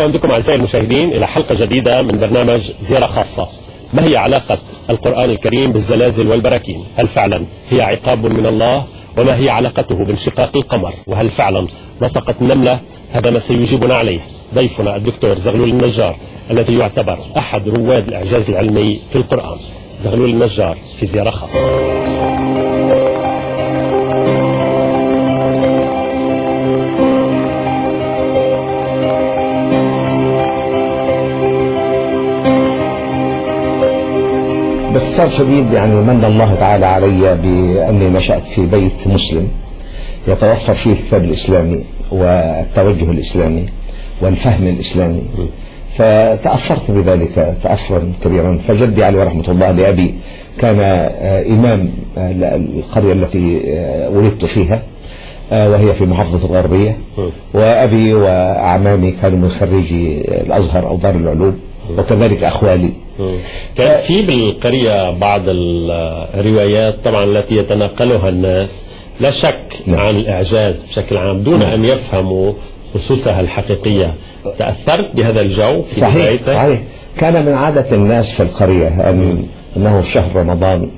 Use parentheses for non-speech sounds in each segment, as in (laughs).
مرحبا بكم أعزائي المشاهدين إلى حلقة جديدة من برنامج زيارة خاصة. ما هي علاقة القرآن الكريم بالزلازل والبراكين؟ هل فعلا هي عقاب من الله؟ وما هي علاقته بانشقاق القمر؟ وهل فعلا نطقت النملة؟ هذا ما سيجيبنا عليه ضيفنا الدكتور زغلول النجار الذي يعتبر أحد رواد الإعجاز العلمي في القرآن. زغلول النجار في زيارة خاصة. باختصار شديد يعني من الله تعالى علي بأني نشأت في بيت مسلم يتوفر فيه الكتاب الإسلامي والتوجه الإسلامي والفهم الإسلامي. فتأثرت بذلك تأثرا كبيرا. فجدي عليه رحمة الله لأبي كان إمام القرية التي ولدت فيها وهي في محافظة الغربية. وأبي وأعمامي كانوا من خريجي الأزهر أو دار العلوم. وكذلك أخوالي. كان في بالقرية بعض الروايات طبعا التي يتناقلها الناس لا شك نعم. عن الإعجاز بشكل عام دون أن يفهموا أسسها الحقيقية. تأثرت بهذا الجو في صحيح بدايتك؟ صحيح. كان من عادة الناس في القرية أن أنه شهر رمضان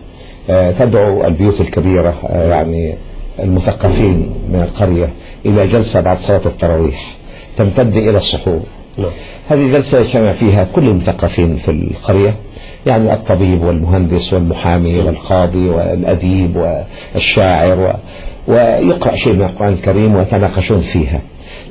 آه، تدعو البيوت الكبيرة آه، يعني المثقفين من القرية إلى جلسة بعد صلاة التراويح تمتد إلى السحور نعم. هذه جلسة يجتمع فيها كل المثقفين في القرية يعني الطبيب والمهندس والمحامي والقاضي والأديب والشاعر و... ويقرأ شيء من القرآن الكريم ويتناقشون فيها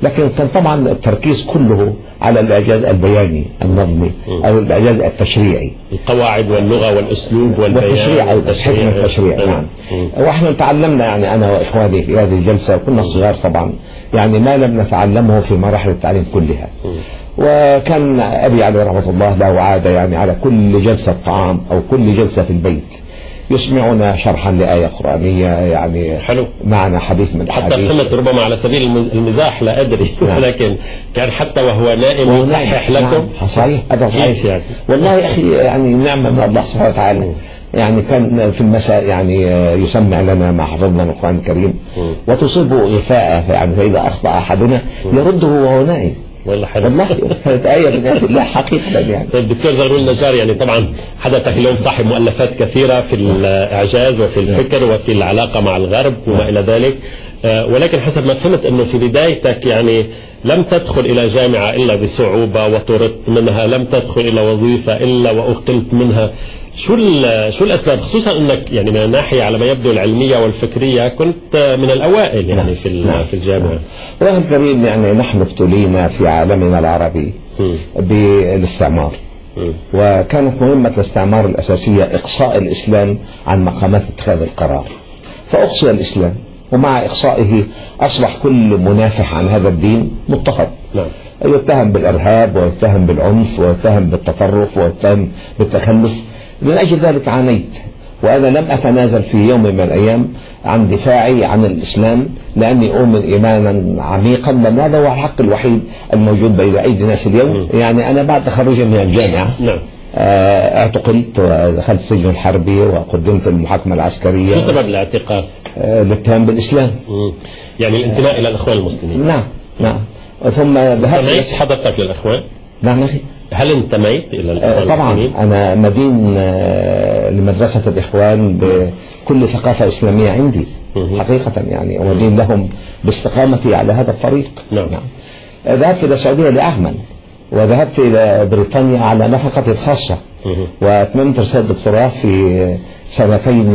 لكن كان طبعا التركيز كله على الإعجاز البياني النظمي أو الإعجاز التشريعي. القواعد واللغة والأسلوب والبيان والتشريع أيضا حكمة التشريع نعم. مم. وإحنا تعلمنا يعني أنا وإخواني في هذه الجلسة كنا صغار طبعا يعني ما لم نتعلمه في مراحل التعليم كلها. وكان أبي عليه رحمة الله له عادة يعني على كل جلسة طعام أو كل جلسة في البيت. يسمعنا شرحا لآية قرآنية يعني حلو. معنا حديث من حتى فهمت ربما على سبيل الم- المزاح لا أدري نعم. (laughs) ولكن كان حتى وهو نائم يصحح نعم. لكم نعم. صحيح هذا صحيح يعني؟ والله يا أخي يعني نعمة من الله سبحانه وتعالى يعني كان في المساء يعني يسمع لنا ما حفظنا من القرآن الكريم. وتصيبه غفاء يعني فإذا أخطأ أحدنا يرده وهو نائم والله حلو. والله آيات الله حقيقة يعني. طيب دكتور زغلول النجار يعني طبعا حدثك اليوم صاحب مؤلفات كثيرة في الإعجاز وفي الفكر وفي العلاقة مع الغرب وما إلى ذلك. آه، ولكن حسب ما فهمت أنه في بدايتك يعني لم تدخل إلى جامعة إلا بصعوبة وطردت منها لم تدخل إلى وظيفة إلا وأقلت منها شو شو الأسباب خصوصا أنك يعني من الناحية على ما يبدو العلمية والفكرية كنت من الأوائل يعني في نعم. في الجامعة والله الكريم يعني نحن ابتلينا في عالمنا العربي. بالاستعمار. وكانت مهمة الاستعمار الأساسية إقصاء الإسلام عن مقامات اتخاذ القرار فأقصي الإسلام ومع إقصائه أصبح كل منافح عن هذا الدين مضطهد نعم. يتهم بالإرهاب ويتهم بالعنف ويتهم بالتطرف ويتهم بالتخلف. من أجل ذلك عانيت وأنا لم أتنازل في يوم من الأيام عن دفاعي عن الإسلام لأني أؤمن إيمانا عميقا بأن هذا هو الحق الوحيد الموجود بين أيدي الناس اليوم؟ يعني أنا بعد تخرجي من الجامعة نعم. اعتقلت ودخلت السجن الحربي وقدمت المحاكمة شو العسكرية سبب الاعتقال؟ آه، الاتهام بالإسلام. يعني الانتماء إلى الإخوان المسلمين نعم نعم ثم ذهبت انتميت حضرتك للإخوان؟ نعم أخي هل انتميت إلى آه، الإخوان طبعا المسلمين؟ أنا مدين آه، لمدرسة الإخوان بكل ثقافة إسلامية عندي. حقيقة يعني ومدين لهم باستقامتي على هذا الطريق نعم. آه، ذهبت إلى السعودية لأعمل وذهبت إلى بريطانيا على نفقتي الخاصة. وأتممت رسالة دكتوراه في سنتين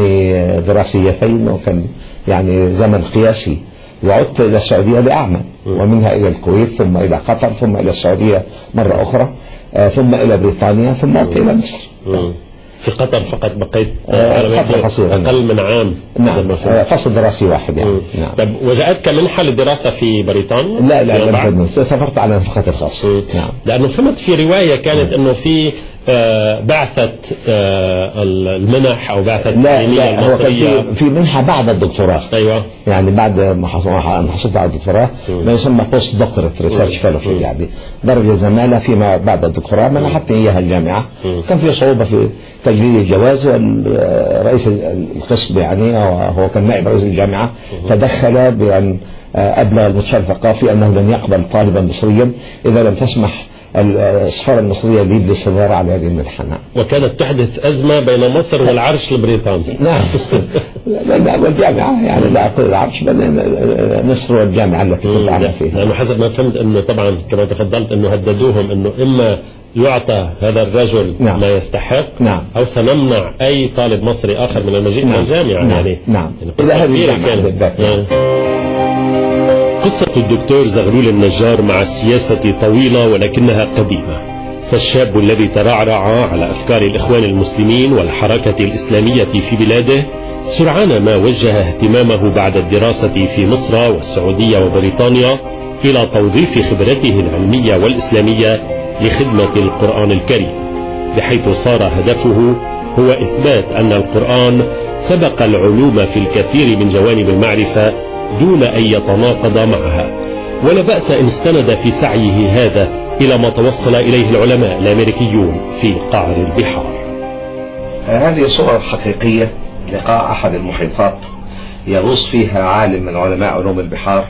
دراسيتين وكان يعني زمن قياسي. وعدت إلى السعودية لأعمل ومنها إلى الكويت ثم إلى قطر ثم إلى السعودية مرة أخرى آه، ثم إلى بريطانيا ثم إلى مصر. في قطر فقط بقيت آه، على فترة قصيرة، نعم. أقل من عام نعم هذا آه،. فصل دراسي واحد يعني. نعم طيب وجاءتك منحة للدراسة في بريطانيا؟ لا لا؟ لم سافرت على نفقتي الخاصة مم. نعم لأنه فهمت في رواية كانت أنه في بعثة آه، المنح أو بعثة لا لا هو كان المصرية. في- منحة بعد الدكتوراه. أيوه. يعني بعد ما حص- ما حصلت على الدكتوراه ما يسمى post doctorate research fellowship يعني. درجة زماله فيما بعد الدكتوراه منحتني اياها الجامعة مم. كان في صعوبة في تجديد الجواز. والرئيس القسم يعني هو كان نائب رئيس الجامعة تدخل بأن آه، أبلغ المستشار الثقافي أنه لن يقبل طالبا مصريا إذا لم تسمح السفارة المصرية لي بالاستمرار على هذه المنحة نعم. وكانت تحدث أزمة بين مصر والعرش البريطاني (laughs) نعم والجامعة يعني لا أقول العرش بل مصر والجامعة التي أعمل فيها لأنه حسب ما فهمت أنه طبعا كما تفضلت أنه هددوهم أنه إما يعطى هذا الرجل نعم. ما يستحق نعم. أو سنمنع أي طالب مصري آخر من المجيء نعم. إلى الجامعة نعم. يعني نعم. يعني إلى هذه الجامعة. بالذات. قصة الدكتور زغلول النجار مع السياسة طويلة ولكنها قديمة. فالشاب الذي ترعرع على أفكار الإخوان المسلمين والحركة الإسلامية في بلاده سرعان ما وجه اهتمامه بعد الدراسة في مصر والسعودية وبريطانيا إلى توظيف خبرته العلمية والإسلامية لخدمة القرآن الكريم بحيث صار هدفه هو إثبات أن القرآن سبق العلوم في الكثير من جوانب المعرفة دون أن يتناقض معها ولا بأس إن استند في سعيه هذا إلى ما توصل إليه العلماء الأمريكيون في قعر البحار هذه صور حقيقية لقاء أحد المحيطات يغوص فيها عالم من علماء علوم البحار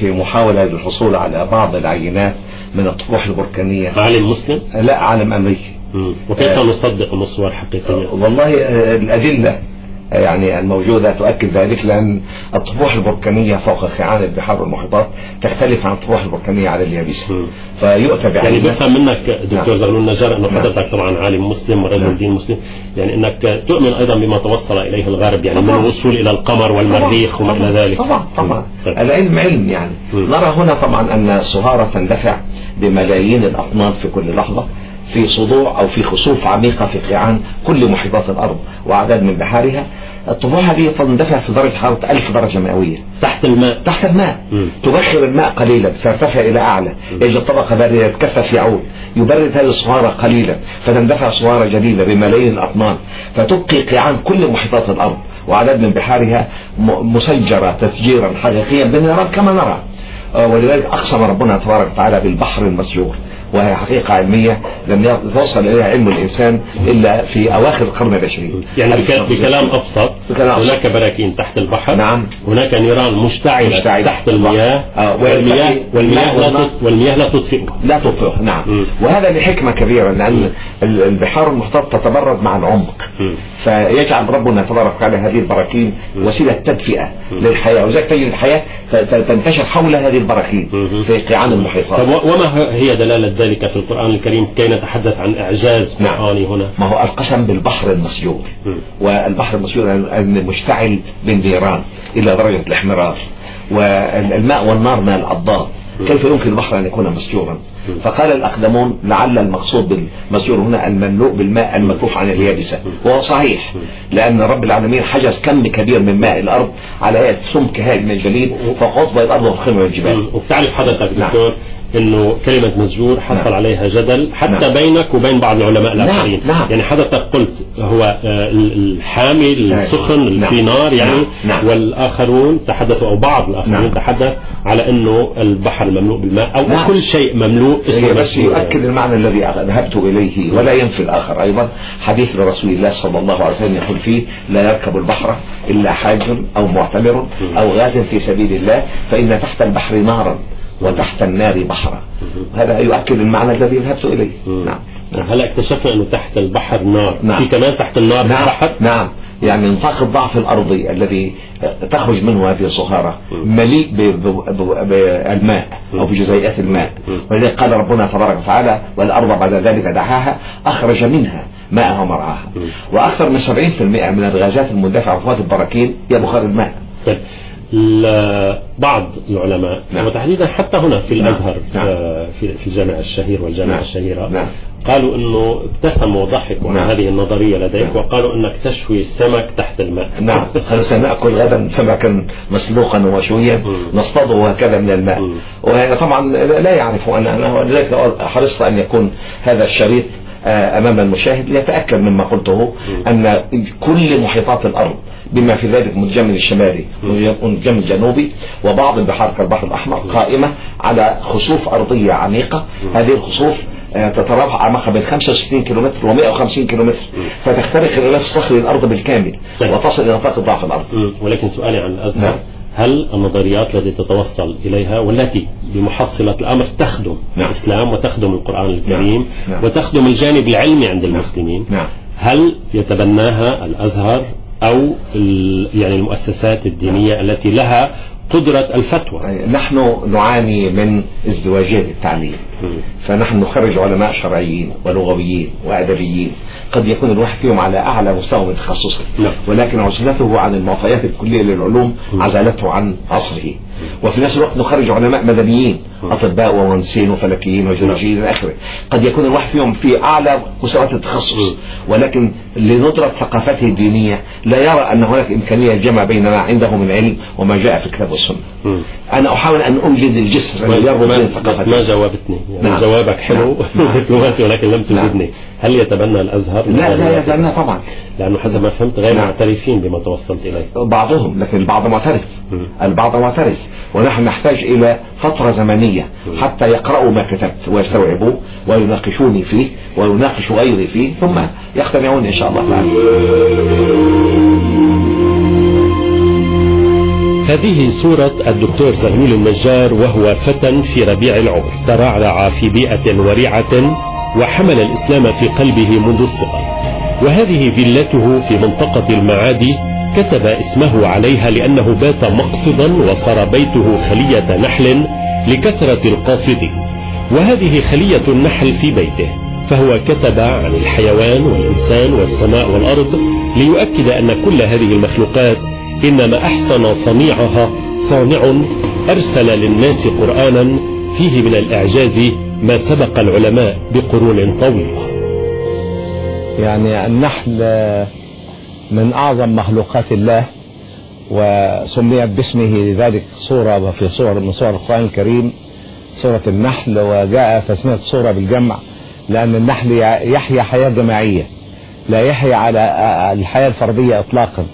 في محاولة للحصول على بعض العينات من الطروح البركانية عالم مسلم؟ لا عالم أمريكي. وكيف. نصدق الصور حقيقية؟ والله آه، الأدلة يعني الموجودة تؤكد ذلك لأن الطروح البركانية فوق خيعان البحار والمحيطات تختلف عن الطروح البركانية على اليابسة. فيؤتى يعني بعينات بفهم منك دكتور نعم. زغلول النجار أنه نعم. حضرتك طبعا عالم مسلم ورجل نعم. دين مسلم يعني أنك تؤمن أيضا بما توصل إليه الغرب يعني من طبعا. الوصول إلى القمر والمريخ وما إلى ذلك طبعا طبعا طيب. العلم علم يعني مم. نرى هنا طبعا أن السهارة تندفع بملايين الأطنان في كل لحظة في صدوع أو في خسوف عميقة في قيعان كل محيطات الأرض وأعداد من بحارها. الطبوع هذه تندفع في درجة حرارة 1000 درجة مئوية. تحت الماء. تحت الماء. تبخر الماء قليلا فيرتفع إلى أعلى. يجد طبقة باردة يتكثف يعود. يبرد هذه الصهارة قليلا فتندفع صهارة جديدة بملايين الأطنان. فتبقي قيعان كل محيطات الأرض وعدد من بحارها مسجرة تسجيرا حقيقيا بالنيران كما نرى. آه، ولذلك أقسم ربنا تبارك وتعالى بالبحر المسجور. وهي حقيقة علمية لم يتوصل إليها علم الإنسان إلا في أواخر القرن العشرين يعني بك- بكلام أبسط. هناك براكين تحت البحر نعم. هناك نيران مشتعلة. تحت المياه آه، والمياه والمياه لا والمياه لا تطفئها لا تطفئه نعم مم. وهذا لحكمة كبيرة لأن ال- البحار المحيطات تتبرد مع العمق. فيجعل ربنا تبارك وتعالى هذه البراكين وسيلة تدفئة للحياة وذلك تجد الحياة تنتشر حول هذه البراكين. في قيعان المحيطات طب وما هي دلالة ذلك في القرآن الكريم كي نتحدث عن إعجاز نعم. قرآني هنا. ما هو القسم بالبحر المسجور مم. والبحر المسجور أن مشتعل بالنيران إلى درجة الاحمرار والماء والنار من الأضداد كيف يمكن البحر أن يكون مسجورا فقال الأقدمون لعل المقصود بالمسجور هنا المملوء بالماء المكفوف عن اليابسة. وهو صحيح. لأن رب العالمين حجز كم كبير من ماء الأرض على هيئة سمك هائل من الجليد فوق قطب الأرض وفخمة الجبال. وبتعرف حضرتك نعم. إنه كلمة مسجور حصل نعم. عليها جدل حتى نعم. بينك وبين بعض العلماء الآخرين نعم. يعني حضرتك قلت هو آه، ال- الحامي السخن اللي. في نار يعني. والآخرون تحدثوا أو بعض الآخرين نعم. تحدث على إنه البحر مملوء بالماء أو نعم. كل شيء مملوء اسمه بس يؤكد المعنى الذي ذهبت إليه ولا ينفي الآخر أيضا حديث لرسول الله صلى الله عليه وسلم يقول فيه لا يركب البحر إلا حاج أو معتمر أو غاز في سبيل الله فإن تحت البحر نارا وتحت النار بحرا. هذا يؤكد المعنى الذي ذهبت إليه. مم. نعم. هلا اكتشفنا انه تحت البحر نار؟ نعم. في كمان تحت النار نعم. بحر؟ نعم. يعني نطاق الضعف الأرضي الذي تخرج منه هذه الصهارة مليء بالماء أو بجزيئات الماء. ولذلك قال ربنا تبارك وتعالى والأرض بعد ذلك دعاها أخرج منها ماءها ومرعاها. وأكثر من 70% من الغازات المندفعة في البراكين هي بخار الماء. طيب. بعض العلماء نعم. وتحديدا حتى هنا في نعم. الأزهر نعم. آه، في في الجامع الشهير والجامعة نعم. الشهيرة نعم. قالوا إنه ابتسموا وضحكوا عن نعم. هذه النظرية لديك نعم. وقالوا إنك تشوي السمك تحت الماء نعم هل سنأكل غدا سمكا مسلوقا ومشويا. نصطاده هكذا من الماء مم. وطبعا لا يعرف أن أنا ولذلك حرصت أن يكون هذا الشريط آه، أمام المشاهد ليتأكد مما قلته أن كل محيطات الأرض بما في ذلك متجمد الشمالي متجمد الجنوبي وبعض البحار كالبحر الأحمر قائمة على خسوف أرضية عميقة هذه الخسوف آه، تتراوح أعماقها بين 65 كيلومتر و150 كيلومتر فتخترق الغلاف الصخري الأرض بالكامل طيب. وتصل إلى نطاق ضعف الأرض. ولكن سؤالي عن الأزهر نعم. هل النظريات التي تتوصل إليها والتي بمحصلة الأمر تخدم نعم. الإسلام وتخدم القرآن الكريم نعم. وتخدم الجانب العلمي عند المسلمين نعم هل يتبناها الأزهر أو يعني المؤسسات الدينية التي لها قدرة الفتوى. نحن نعاني من ازدواجية التعليم. فنحن نخرج علماء شرعيين ولغويين وأدبيين. قد يكون الواحد فيهم على أعلى مستوى من تخصصه. نعم. ولكن عزلته عن المعطيات الكلية للعلوم عزلته عن عصره وفي نفس الوقت نخرج علماء مدنيين أطباء ومهندسين وفلكيين وجيولوجيين إلى آخره. قد يكون الواحد فيهم في أعلى مستويات التخصص ولكن لندرة ثقافته الدينية. لا يرى أن هناك إمكانية الجمع بين ما عنده من علم وما جاء في الكتاب والسنة. أنا أحاول أن أوجد الجسر الذي يربط بين ما, ثقافتين ما جاوبتني؟ يعني نعم. جوابك حلو؟ نعم. (laughs) دبلوماسي ولكن لم نعم. تجدني هل يتبنى الأزهر؟ لا لا يزالنا طبعا. لأنه حسب ما فهمت غير نعم. معترفين بما توصلت إليه. بعضهم لكن البعض معترف. البعض معترف. ونحن نحتاج إلى فترة زمنية حتى يقرأوا ما كتبت ويستوعبوه ويناقشوني فيه ويناقش غيري فيه ثم يقتنعون إن شاء الله. تعالى هذه صورة الدكتور زغلول النجار وهو فتى في ربيع العمر. ترعرع في بيئة ورعة وحمل الإسلام في قلبه منذ الصغر. وهذه فيلته في منطقة المعادي كتب اسمه عليها لأنه بات مقصدا وصار بيته خلية نحل لكثرة القاصدين. وهذه خلية النحل في بيته. فهو كتب عن الحيوان والإنسان والسماء والأرض ليؤكد أن كل هذه المخلوقات إنما أحسن صنيعها صانع أرسل للناس قرآنا فيه من الإعجاز ما سبق العلماء بقرون طويلة. يعني النحل من أعظم مخلوقات الله وسميت باسمه لذلك صورة وفي صور من صور القرآن الكريم سورة النحل وجاء تسمية الصورة بالجمع. لأن النحل يحيا حياة جماعية لا يحيا على الحياة الفردية إطلاقا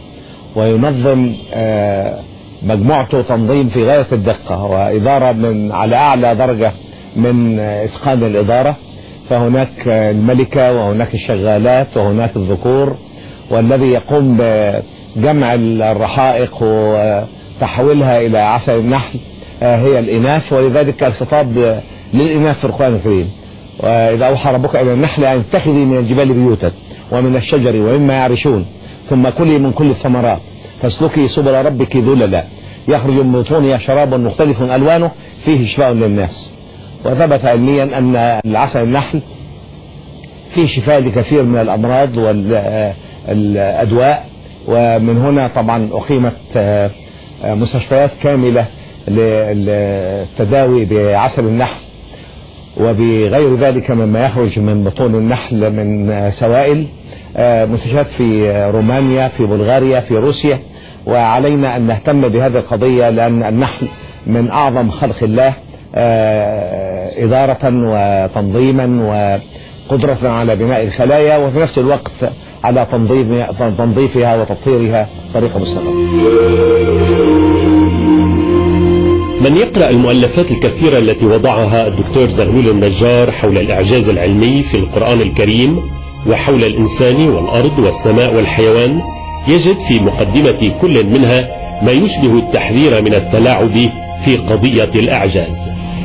وينظم مجموعته تنظيم في غاية الدقة وإدارة من على أعلى درجة من إتقان الإدارة فهناك الملكة وهناك الشغالات وهناك الذكور والذي يقوم بجمع الرحائق وتحويلها إلى عسل النحل هي الإناث ولذلك الخطاب للإناث في القرآن الكريم. وإذا أوحى ربك إلى النحل أن اتخذي من الجبال بيوتا ومن الشجر ومما يعرشون ثم كلي من كل الثمرات فاسلكي سبل ربك ذللا. يخرج من بطونها شراب مختلف ألوانه فيه شفاء للناس. وثبت علميا أن العسل النحل فيه شفاء لكثير من الأمراض والأدواء ومن هنا طبعا أقيمت مستشفيات كاملة للتداوي بعسل النحل. وبغير ذلك مما يخرج من بطون النحل من سوائل مستشفيات في رومانيا في بلغاريا في روسيا. وعلينا أن نهتم بهذه القضية لأن النحل من أعظم خلق الله إدارة وتنظيما وقدرة على بناء الخلايا وفي نفس الوقت على تنظيف تنظيفها وتطهيرها طريقة مستقرة من يقرأ المؤلفات الكثيرة التي وضعها الدكتور زغلول النجار حول الإعجاز العلمي في القرآن الكريم وحول الإنسان والأرض والسماء والحيوان يجد في مقدمة كل منها ما يشبه التحذير من التلاعب في قضية الإعجاز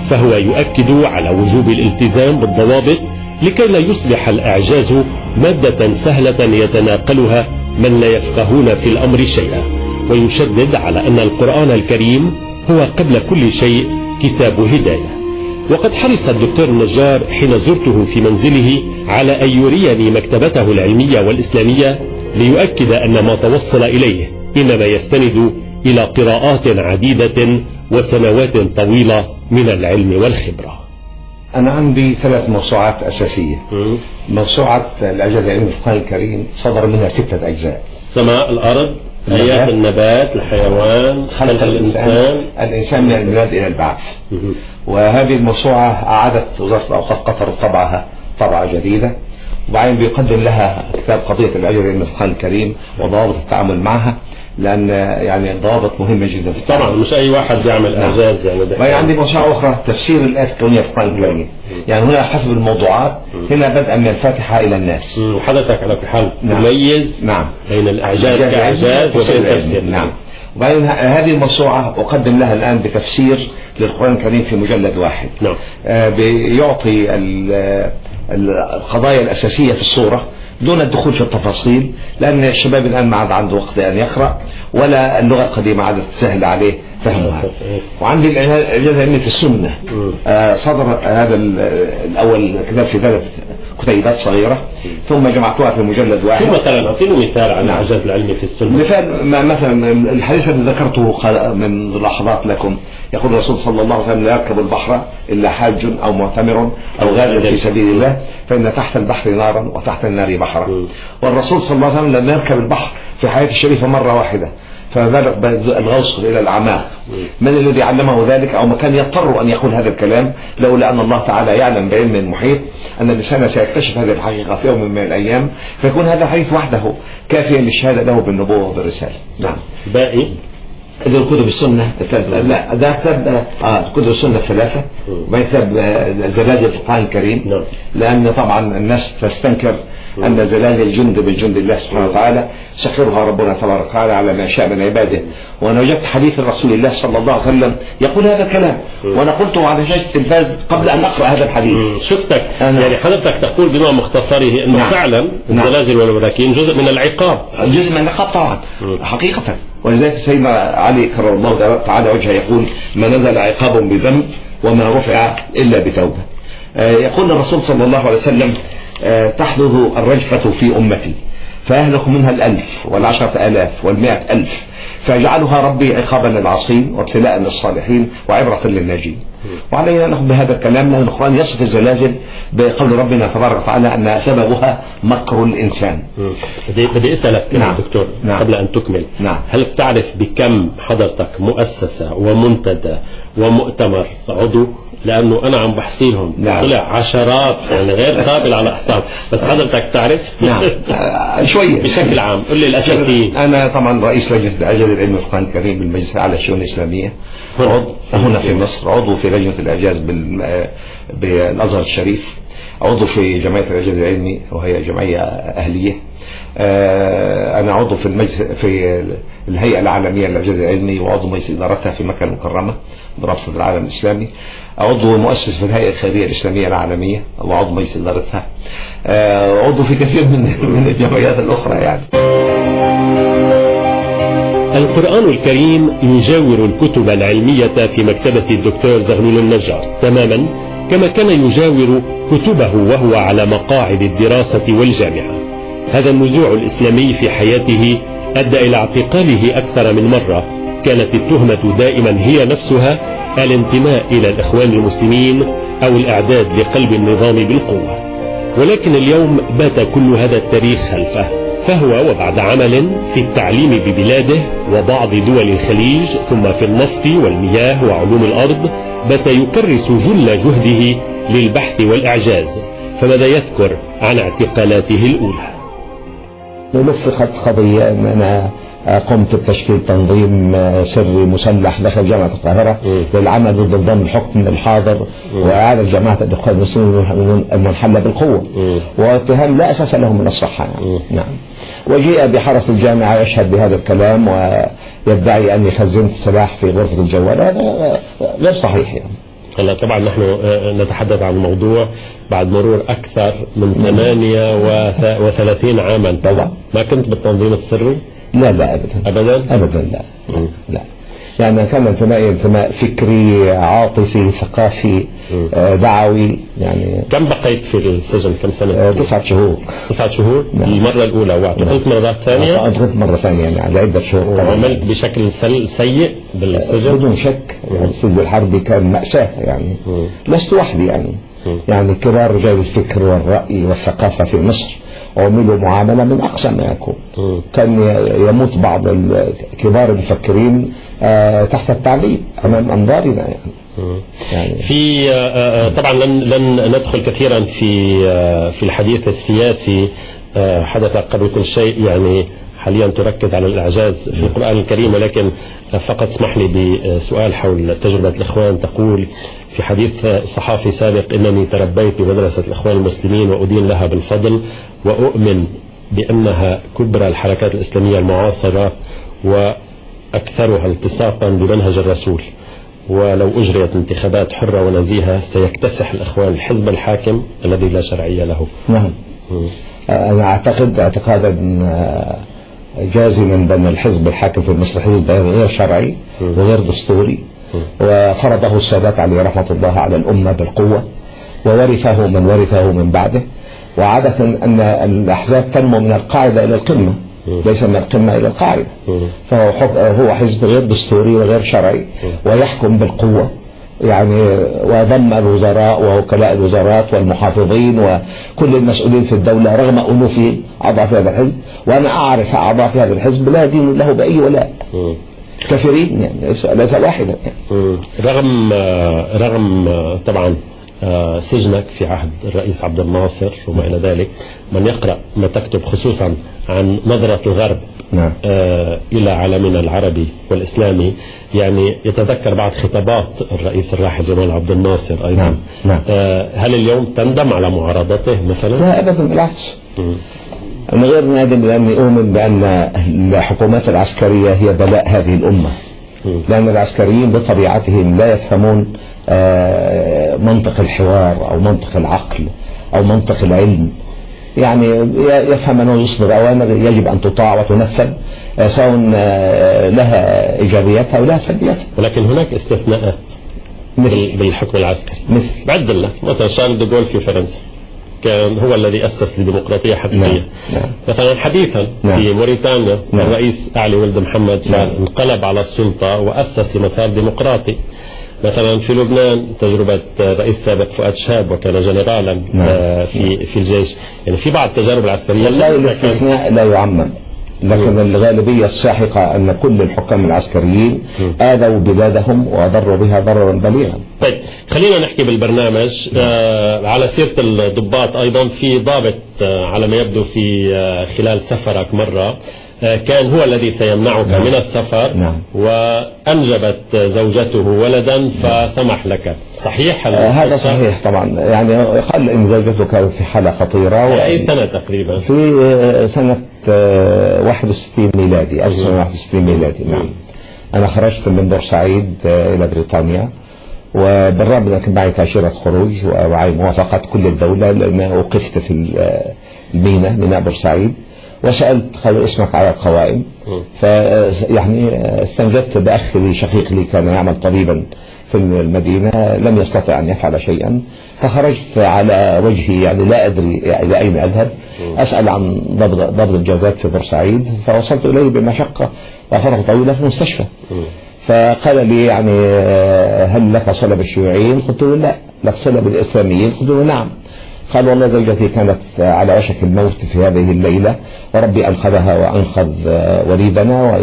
فهو يؤكد على وجوب الالتزام بالضوابط لكي لا يصبح الإعجاز مادة سهلة يتناقلها من لا يفقهون في الأمر شيئا ويشدد على أن القرآن الكريم هو قبل كل شيء كتاب هداية. وقد حرص الدكتور النجار حين زرته في منزله على أن يريني مكتبته العلمية والإسلامية ليؤكد أن ما توصل إليه إنما يستند إلى قراءات عديدة وسنوات طويلة من العلم والخبرة. أنا عندي ثلاث موسوعات أساسية. موسوعة الإعجاز العلمي في القرآن الكريم صدر منها ستة أجزاء. سماء الأرض حياة النبات الحيوان خلق الإنسان. الإنسان. من الميلاد إلى البعث. وهذه الموسوعة أعادت وزارة الأوقاف قطر طبعها طبعة جديدة. وبعدين بيقدم لها كتاب قضية في القرآن الكريم وضوابط التعامل معها. لأن يعني ضوابط مهمة جدا. طبعا مش أي واحد يعمل إعجاز يعني ما عندي موسوعة أخرى تفسير الآيات الكونية في القرآن الكريم يعني هنا حسب الموضوعات هنا بدءا من الفاتحة إلى الناس. وحضرتك على كل حال نعم. تميز نعم. بين الإعجاز كإعجاز وبين تفسير. نعم. وبعدين هذه الموسوعة أقدم لها الآن بتفسير للقرآن الكريم في مجلد واحد. نعم. آه، بيعطي ال- ال- القضايا الأساسية في الصورة. دون الدخول في التفاصيل لأن الشباب الآن ما عاد عنده وقت أن يقرأ ولا اللغة القديمة عادت سهل عليه فهمها. (laughs) وعندي الإعجاز العلمي في السنة آه، صدر هذا ال- الأول كتاب في ثلاث كتيبات صغيرة ثم جمعتها في مجلد شو واحد مثلا اعطيني مثال عن نعم. الاعجاز العلمي في السنة مثال مثلا الحديث الذي ذكرته من لحظات لكم. يقول الرسول صلى الله عليه وسلم لا يركب البحر إلا حاج أو معتمر أو غازل في سبيل الله فإن تحت البحر نارا وتحت النار بحرا. والرسول صلى الله عليه وسلم لم يركب البحر في حياته الشريفة مرة واحدة. فبلغ الغوص إلى الاعماق من الذي علمه ذلك أو ما كان يضطر أن يقول هذا الكلام؟ لولا أن الله تعالى يعلم بعلم المحيط أن الإنسان سيكتشف هذه الحقيقة في يوم من الأيام فيكون هذا الحديث وحده كافيا للشهادة له بالنبوة وبالرساله نعم. باقي هذه الكتب السنة لا ده كتاب آه كتب السنة الثلاثة. وبعدين كتاب آه، زلازل القرآن الكريم. نعم. لأن طبعا الناس تستنكر أن زلازل جند من جند الله سبحانه وتعالى سخرها ربنا تبارك وتعالى على ما شاء من عباده. وأنا وجدت حديث رسول الله صلى الله عليه وسلم يقول هذا الكلام. وأنا قلته على شاشة التلفاز قبل أن أقرأ هذا الحديث. شفتك. يعني حضرتك تقول بنوع مختصره إنه نعم. فعلا نعم. الزلازل والبراكين جزء من العقاب. جزء من النقاب طبعا. حقيقة. ولذلك سيدنا علي كرم الله تعالى وجهه يقول ما نزل عقاب بذنب وما رفع إلا بتوبة. آه، يقول الرسول صلى الله عليه وسلم تحدث الرجفة في أمتي فيهلك منها الألف والعشرة آلاف والمائة ألف فيجعلها ربي عقابا للعاصين وابتلاء للصالحين وعبرة للناجين وعلينا أن نأخذ بهذا الكلام لأن القرآن يصف الزلازل بقول ربنا تبارك وتعالى أن سببها مكر الإنسان. بدي بدي أسألك نعم. دكتور نعم. قبل أن تكمل نعم. هل بتعرف بكم حضرتك مؤسسة ومنتدى ومؤتمر عضو لأنه أنا عم بحكي لهم نعم. طلع عشرات يعني غير قابل على احصاء بس حضرتك تعرف؟ نعم. شوية. بشكل عام. قل لي الاساسيين أنا طبعا رئيس لجنة إعجاز العلم والقرآن الكريم بالمجلس الأعلى للشؤون الإسلامية. هنا. عضو هنا في مصر عضو في لجنة الإعجاز بال- آه، بالأزهر الشريف عضو في جمعية الإعجاز العلمي وهي جمعية أهلية. آه، أنا عضو في المجلس في الهيئة العالمية للإعجاز العلمي وعضو مجلس إدارتها في مكة المكرمة برابطة العالم الإسلامي. عضو مؤسس في الهيئة الخيرية الإسلامية العالمية وعضو مجلس إدارتها. آه، عضو في كثير من من الجمعيات الأخرى يعني. القرآن الكريم يجاور الكتب العلمية في مكتبة الدكتور زغلول النجار تماما كما كان يجاور كتبه وهو على مقاعد الدراسة والجامعة. هذا النزوع الإسلامي في حياته أدى إلى اعتقاله أكثر من مرة. كانت التهمة دائما هي نفسها الانتماء إلى الإخوان المسلمين أو الإعداد لقلب النظام بالقوة. ولكن اليوم بات كل هذا التاريخ خلفه فهو وبعد عمل في التعليم ببلاده وبعض دول الخليج ثم في النفط والمياه وعلوم الأرض بات يكرس جل جهده للبحث والإعجاز. فماذا يذكر عن اعتقالاته الأولى؟ ولفقت قضية أن أنا قمت بتشكيل تنظيم سري مسلح داخل جامعة القاهرة. للعمل ضد نظام الحكم الحاضر وإعادة جماعة المسلمين المنحلة بالقوة. واتهام لا أساس له من الصحة يعني. نعم وجيء بحرس الجامعة يشهد بهذا الكلام ويدعي أني خزنت سلاح في غرفة الجوال هذا غير صحيح يعني. هلا طبعا نحن آه، نتحدث عن الموضوع بعد مرور أكثر من 38 عاما. طبعا. ما كنت بالتنظيم السري؟ لا لا أبدا. أبدا؟ أبدا لا. لا. يعني كان انتمائي انتماء فكري عاطفي ثقافي. آه، دعوي يعني كم بقيت في السجن؟ كم سنة؟ آه، تسعة شهور. تسعة شهور؟ نعم. المرة الأولى واعتقلت مرات ثانية؟ أضغط مرة ثانية يعني على عدة شهور. وعملت بشكل سل- سيء بالسجن؟ بدون شك يعني السجن الحربي كان مأساة يعني مم. لست وحدي يعني. مم. يعني كبار رجال الفكر والرأي والثقافة في مصر عملوا معاملة من أقصى ما يكون. مم. كان يموت بعض كبار المفكرين تحت التعذيب أمام أنظارنا يعني. يعني. في آه، آه، طبعا لن لن ندخل كثيرا في آه، في الحديث السياسي آه، حدث قبل كل شيء. يعني حاليا تركز على الإعجاز في القرآن الكريم ولكن آه، فقط اسمح لي بسؤال حول تجربة الإخوان. تقول في حديث آه، صحافي سابق إنني تربيت بمدرسه الإخوان المسلمين وأدين لها بالفضل وأؤمن بأنها كبرى الحركات الإسلامية المعاصرة و أكثرها التصاقا بمنهج الرسول ولو أجريت انتخابات حرة ونزيهة سيكتسح الإخوان الحزب الحاكم الذي لا شرعية له. نعم. أنا أعتقد اعتقادا جازما بأن الحزب الحاكم في مصر حزب غير شرعي وغير دستوري وفرضه السادات عليه رحمة الله على الأمة بالقوة وورثه من ورثه من بعده وعادة أن الأحزاب تنمو من القاعدة إلى القمة. ليس من القمة إلى القاعدة فهو هو حزب غير دستوري وغير شرعي ويحكم بالقوة. يعني وضم الوزراء ووكلاء الوزارات والمحافظين وكل المسؤولين في الدولة رغم أنوفهم أعضاء في هذا الحزب. وأنا أعرف أعضاء في هذا الحزب لا دين له بأي ولاء. كثيرين يعني ليس واحدا يعني. رغم رغم طبعا سجنك في عهد الرئيس عبد الناصر وما إلى ذلك من يقرأ ما تكتب خصوصا عن نظرة الغرب نعم. آه، إلى عالمنا العربي والإسلامي يعني يتذكر بعض خطابات الرئيس الراحل جمال عبد الناصر أيضا نعم. نعم. آه، هل اليوم تندم على معارضته مثلا؟ لا أبدا بالعكس أنا غير نادم لأني أؤمن بأن الحكومات العسكرية هي بلاء هذه الأمة لأن العسكريين بطبيعتهم لا يفهمون آه، منطق الحوار أو منطق العقل أو منطق العلم يعني يفهم أنه يصدر أوامر يجب أن تطاع وتنفذ آه، سواء آه، لها إيجابياتها أو لها سلبياتها ولكن هناك استثناءات مثل بالحكم العسكري مثل بعد لك مثلا شارل دوغول في فرنسا كان هو الذي أسس الديمقراطية حقيقية نعم. نعم. مثلا حديثا نعم. في موريتانيا نعم. الرئيس أعلي ولد محمد نعم. انقلب على السلطة وأسس لمسار ديمقراطي مثلا في لبنان تجربة رئيس سابق فؤاد شهاب وكان جنرالا نعم. آه، في في الجيش. يعني في بعض التجارب العسكرية. والله الاستثناء لا يعمم. لكن الغالبية الساحقة أن كل الحكام العسكريين آذوا بلادهم وأضروا بها ضررا بليغا. طيب خلينا نحكي بالبرنامج. آه على سيرة الضباط أيضا في ضابط آه على ما يبدو في آه خلال سفرك مرة. آه، كان هو الذي سيمنعك نعم. من السفر نعم. وأنجبت زوجته ولدا نعم. فسمح لك. صحيح آه هذا صحيح طبعا. يعني قال إن زوجته كانت في حالة خطيرة في أي سنة تقريبا؟ في آه، سنة 61 آه، ميلادي 1961 ميلادي. نعم. أنا خرجت من بورسعيد إلى بريطانيا. وبالرغم أن كان معي تأشيرة خروج ومعي موافقة كل الدولة لأن وقفت في الميناء ميناء بورسعيد وسألت اسمك على القوائم. فيعني استنجدت بأخ لي شقيق لي كان يعمل طبيبا في المدينة لم يستطع أن يفعل شيئا. فخرجت على وجهي يعني لا أدري إلى أين أذهب. أسأل عن ضبط, ضبط الجازات في بورسعيد. فوصلت إليه بمشقة وفترة طويلة في المستشفى. فقال لي يعني هل لك صلة بالشيوعيين قلت له لا لك صلة بالإسلاميين قلت له نعم. قال والله زوجتي كانت على وشك الموت في هذه الليلة وربي أنقذها وأنقذ وليدنا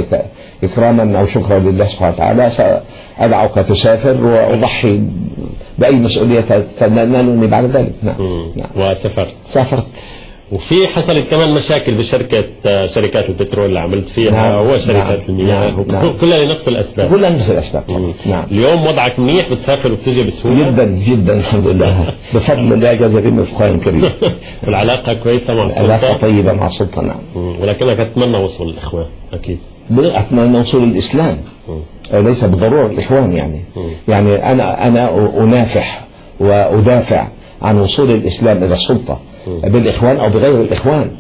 وإكراما أو شكرا لله سبحانه وتعالى. سأدعوك تسافر وأضحي بأي مسؤولية تنالني بعد ذلك. نعم, نعم. وسافرت. سافرت. وفي حصلت كمان مشاكل بشركة شركات البترول اللي عملت فيها نعم. وشركات نعم. المياه نعم. نعم. كلها لنفس الأسباب. كلها لنفس الأسباب. نعم. اليوم وضعك منيح بتسافر وبتجي بسهولة؟ جدا جدا الحمد لله. بفضل الله جزا بي القرآن الكريم والعلاقة كويسة مع السلطة؟ العلاقة طيبة مع السلطة نعم. ولكنك أتمنى وصول الإخوان أكيد. أتمنى وصول الإسلام. ليس بالضرورة الإخوان يعني. يعني أنا أنا أنافح وأدافع عن وصول الإسلام إلى السلطة. بالإخوان أو بغير الإخوان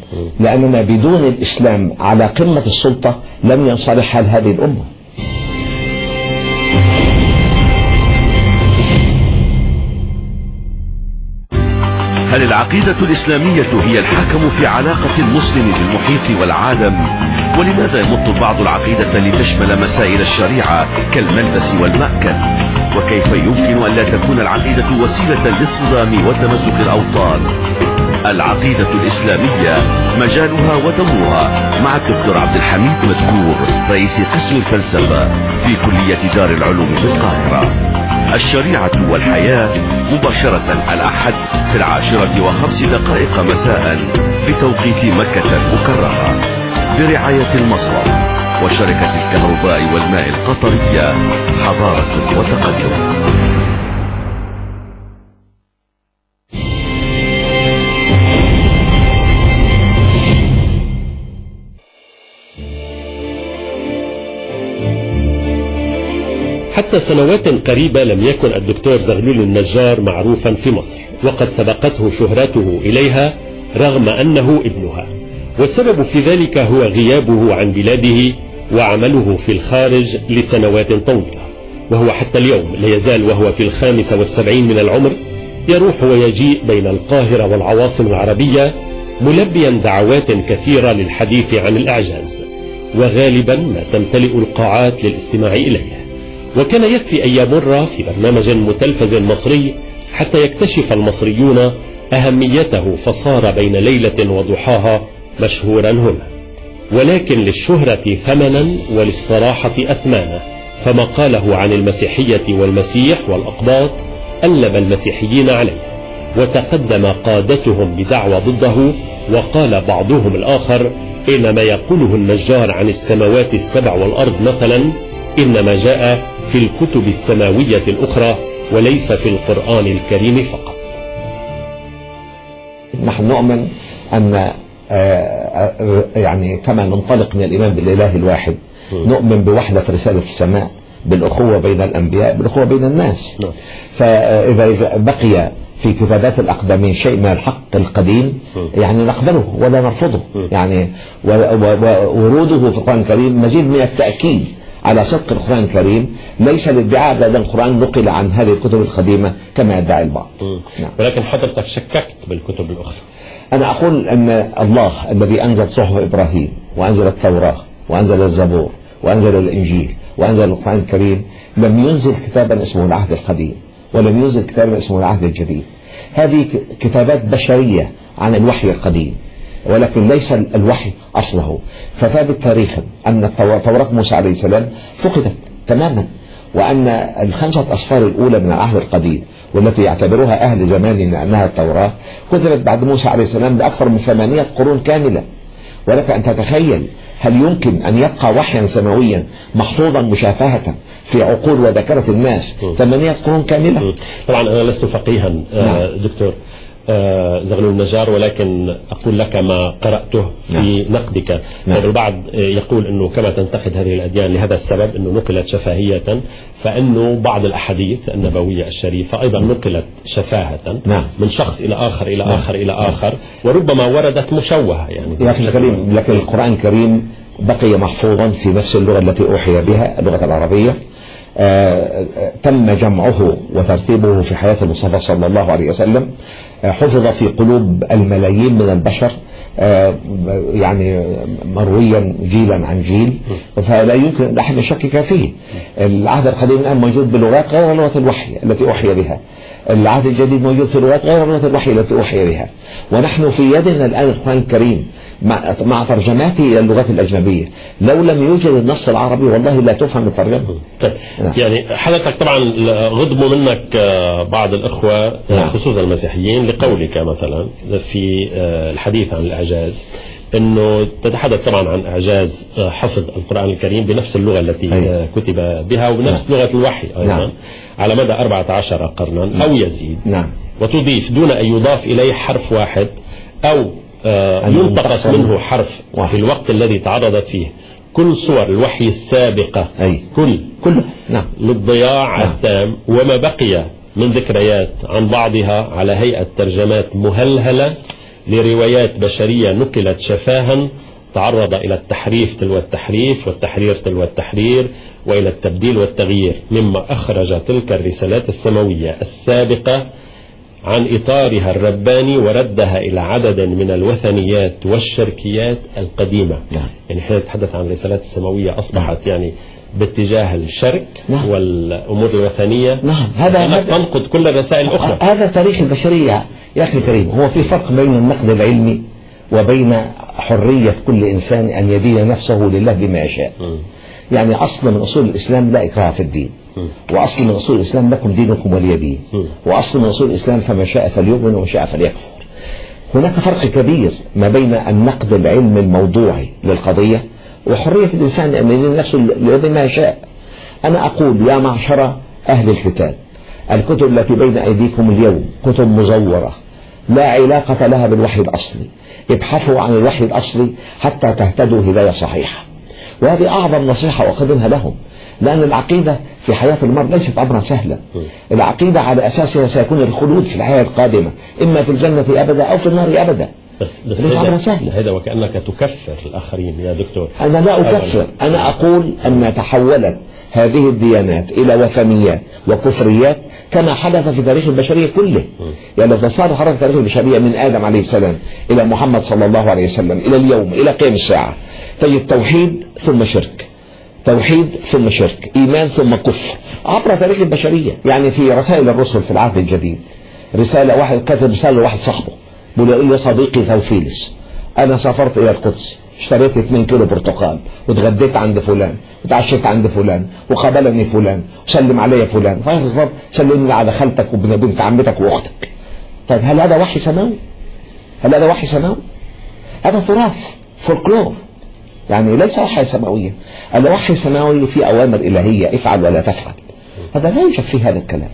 لأننا بدون الإسلام على قمة السلطة لم ينصلح حال هذه الأمة. هل العقيدة الإسلامية هي الحكم في علاقة المسلم بالمحيط والعالم؟ ولماذا يمط البعض العقيدة لتشمل مسائل الشريعة كالملبس والمأكل؟ وكيف يمكن أن لا تكون العقيدة وسيلة للصدام وتمزق الأوطان؟ العقيدة الإسلامية مجالها ودورها مع الدكتور عبد الحميد مذكور رئيس قسم الفلسفة في كلية دار العلوم بالقاهرة الشريعة والحياة مباشرة الأحد في العاشرة وخمس دقائق مساء بتوقيت مكة المكرمة. برعاية المصرف وشركة الكهرباء والماء القطرية حضارة وتقدم. حتى سنوات قريبة لم يكن الدكتور زغلول النجار معروفا في مصر وقد سبقته شهرته إليها رغم أنه ابنها. والسبب في ذلك هو غيابه عن بلاده وعمله في الخارج لسنوات طويلة وهو حتى اليوم لا يزال وهو في الخامسة والسبعين من العمر يروح ويجيء بين القاهرة والعواصم العربية ملبيا دعوات كثيرة للحديث عن الإعجاز وغالبا ما تمتلئ القاعات للاستماع إليه وكان يكفي أن يمر في برنامج متلفز مصري حتى يكتشف المصريون أهميته فصار بين ليلة وضحاها مشهورا هنا. ولكن للشهرة ثمنا وللصراحة أثمانا فما قاله عن المسيحية والمسيح والأقباط ألب المسيحيين عليه. وتقدم قادتهم بدعوى ضده وقال بعضهم الآخر إن ما يقوله النجار عن السماوات السبع والأرض مثلا إنما جاء في الكتب السماوية الأخرى وليس في القرآن الكريم فقط. نحن نؤمن أن يعني كما ننطلق من الإيمان بالإله الواحد نؤمن بوحدة رسالة السماء بالأخوة بين الأنبياء بالأخوة بين الناس. فإذا بقي في كتابات الأقدمين شيء من الحق القديم يعني نقبله ولا نرفضه. يعني ووروده في القرآن الكريم مزيد من التأكيد. على صدق القرآن الكريم ليس للادعاء بأن القرآن نقل عن هذه الكتب القديمة كما يدعي البعض. نعم. ولكن حضرتك شككت بالكتب الأخرى. أنا أقول أن الله الذي أنزل صحف إبراهيم وأنزل التوراة وأنزل الزبور وأنزل الإنجيل وأنزل القرآن الكريم لم ينزل كتابا اسمه العهد القديم ولم ينزل كتابا اسمه العهد الجديد. هذه كتابات بشرية عن الوحي القديم. ولكن ليس الوحي أصله. فثابت تاريخا أن توراة موسى عليه السلام فقدت تماما وأن الخمسة أصفار الأولى من العهد القديم والتي يعتبرها أهل زماننا أنها التوراة كتبت بعد موسى عليه السلام بأكثر من ثمانية قرون كاملة. ولك أن تتخيل هل يمكن أن يبقى وحيا سماويا محفوظا مشافهة في عقول وذاكرة الناس ثمانية قرون كاملة؟ طبعا أنا لست فقيها نعم. دكتور. آه، زغلول النجار ولكن أقول لك ما قرأته في نعم. نقدك نعم. البعض يقول أنه كما تنتقد هذه الأديان لهذا السبب أنه نقلت شفاهية فأنه بعض الأحاديث النبوية الشريفة أيضا نقلت شفاهة نعم. من شخص إلى آخر إلى نعم. آخر إلى آخر وربما وردت مشوهة يعني يا أخي الكريم لكن القرآن الكريم بقي محفوظا في نفس اللغة التي أوحي بها اللغة العربية آه، تم جمعه وترتيبه في حياة المصطفى صلى الله عليه وسلم آه، حفظ في قلوب الملايين من البشر آه، يعني مرويا جيلا عن جيل. فلا يمكن أحد يشكك فيه. العهد القديم الآن موجود بلغات غير لغة الوحي التي أوحي بها. العهد الجديد موجود في لغات غير لغة الوحي التي أوحي بها. ونحن في يدنا الآن القرآن الكريم مع, مع ترجماته إلى اللغات الأجنبية لو لم يوجد النص العربي والله لا تفهم الترجمة طيب نعم. يعني حضرتك طبعا غضبوا منك آه، بعض الإخوة آه، نعم. خصوصا المسيحيين لقولك مثلا في آه، الحديث عن الإعجاز إنه تتحدث طبعا عن إعجاز حفظ القرآن الكريم بنفس اللغة التي أيوة. كتب بها وبنفس نعم. لغة الوحي أيضا نعم. على مدى 14 قرنا أو يزيد نعم. وتضيف دون أن يضاف إليه حرف واحد أو آه، ينتقص منه حرف. في الوقت الذي تعرضت فيه كل صور الوحي السابقة. أي. كل كل. نعم. للضياع نعم. التام. وما بقي من ذكريات عن بعضها على هيئة ترجمات مهلهلة لروايات بشرية نقلت شفاها تعرض إلى التحريف تلو التحريف والتحرير تلو التحرير وإلى التبديل والتغيير مما أخرج تلك الرسالات السماوية السابقة عن إطارها الرباني وردها إلى عدد من الوثنيات والشركيات القديمة. نعم. يعني حين نتحدث عن الرسالات السماوية أصبحت نعم. يعني باتجاه الشرك نعم. والأمور الوثنية. نعم. هذا هذا تنقض كل الرسائل الأخرى. هذا تاريخ البشرية. يا أخي الكريم هو في فرق بين النقد العلمي وبين حرية كل إنسان أن يدين نفسه لله بما يشاء. يعني أصل من أصول الإسلام لا إكراه في الدين. وأصل من أصول الإسلام لكم دينكم ولي دين وأصل من أصول الإسلام فما شاء فليؤمن وما شاء فليكفر. هناك فرق كبير ما بين النقد العلمي الموضوعي للقضية وحرية الإنسان أن يدين نفسه بما يشاء. أنا أقول يا معشر أهل الكتاب الكتب التي بين أيديكم اليوم كتب مزورة لا علاقة لها بالوحي الأصلي. ابحثوا عن الوحي الأصلي حتى تهتدوا هداية صحيحة. وهذه أعظم نصيحة أقدمها لهم. لأن العقيدة في حياة المرء ليست أمرا سهلا. العقيدة على أساسها سيكون الخلود في الحياة القادمة. إما في الجنة أبدا أو في النار أبدا. بس بس هذا سهلا. هذا وكأنك تكفر الآخرين يا دكتور. أنا لا أكفر أنا أقول أن تحولت هذه الديانات إلى وثنيات وكفريات كما حدث في تاريخ البشرية كله. يعني لو تصار حركة تاريخ البشرية من آدم عليه السلام إلى محمد صلى الله عليه وسلم إلى اليوم إلى قيام الساعة تجد توحيد ثم شرك. توحيد ثم شرك إيمان ثم كفر. عبر تاريخ البشرية يعني في رسائل الرسل في العهد الجديد. رسالة واحد كتب رسالة لواحد صاحبه. بيقول له يا صديقي ثوفيلس أنا سافرت إلى القدس اشتريت 2 كيلو برتقال واتغديت عند فلان وتعشيت عند فلان وقابلني فلان وسلم علي فلان. فالرب سلمني على خالتك وابن بنت عمتك وأختك. طيب هل هذا وحي سماوي؟ هل هذا وحي سماوي؟ هذا تراث فولكلور. يعني ليس وحي سماويا الوحي السماوي في أوامر إلهية افعل ولا تفعل. هذا لا يوجد فيه هذا الكلام.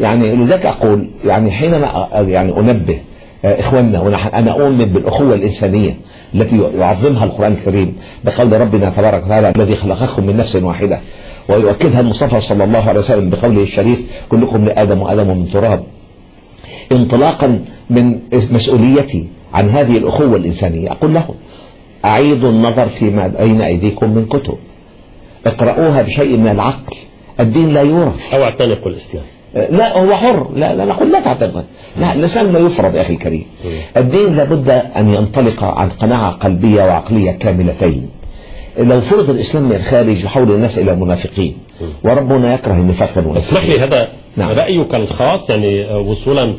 يعني لذلك أقول يعني حينما يعني أنبه إخواننا ونحن أنا أؤمن بالأخوة الإنسانية التي يعظمها القرآن الكريم بقول ربنا تبارك وتعالى الذي خلقكم من نفس واحدة ويؤكدها المصطفى صلى الله عليه وسلم بقوله الشريف كلكم لآدم وآدم من تراب. انطلاقا من مسؤوليتي عن هذه الأخوة الإنسانية أقول لهم أعيدوا النظر فيما بين أيديكم من كتب. اقرأوها بشيء من العقل. الدين لا يورث. أو اعتنقوا الإسلام. لا هو حر. لا لا نقول لا تعتقد. لا الإنسان لا يفرض يا أخي الكريم. الدين لابد أن ينطلق عن قناعة قلبية وعقلية كاملتين. لو فرض الإسلام من الخارج يحول الناس إلى منافقين. وربنا يكره النفاق اسمح لي والمنافقين هذا نعم. رأيك الخاص يعني آه، وصولا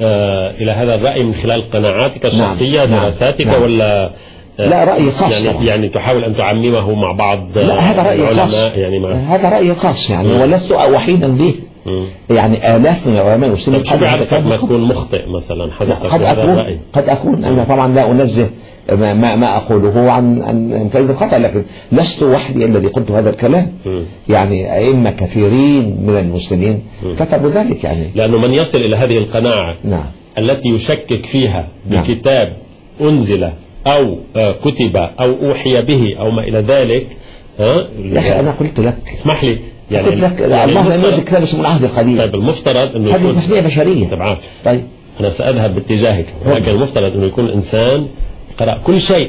آه، إلى هذا الرأي من خلال قناعاتك الشخصية نعم. دراساتك نعم. ولا لا، رأيي خاص طبعا. يعني يعني تحاول أن تعممه مع بعض آه، لا هذا رأيي خاص يعني مع هذا رأيي خاص يعني. ولست وحيدا به مم. يعني آلاف من العلماء المسلمين بيعرفك ما تكون مخطئ مثلا قد أكون قد أكون أنا طبعا لا أنزه ما, ما, ما أقوله عن عن إمكانية الخطأ لكن لست وحدي الذي قلت هذا الكلام. يعني أئمة كثيرين من المسلمين. كتبوا ذلك يعني لأنه من يصل إلى هذه القناعة نعم التي يشكك فيها نعم. بكتاب أنزل أو آه، كتب أو أوحي به أو ما إلى ذلك ها يا أخي أنا قلت لك. اسمح لي يعني قلت لك يعني الله لم ينزل كتاب اسمه العهد القديم. طيب المفترض إنه هذه تسمية بشرية. طبعا طيب. أنا سأذهب باتجاهك ولكن المفترض إنه يكون إنسان قرأ كل شيء.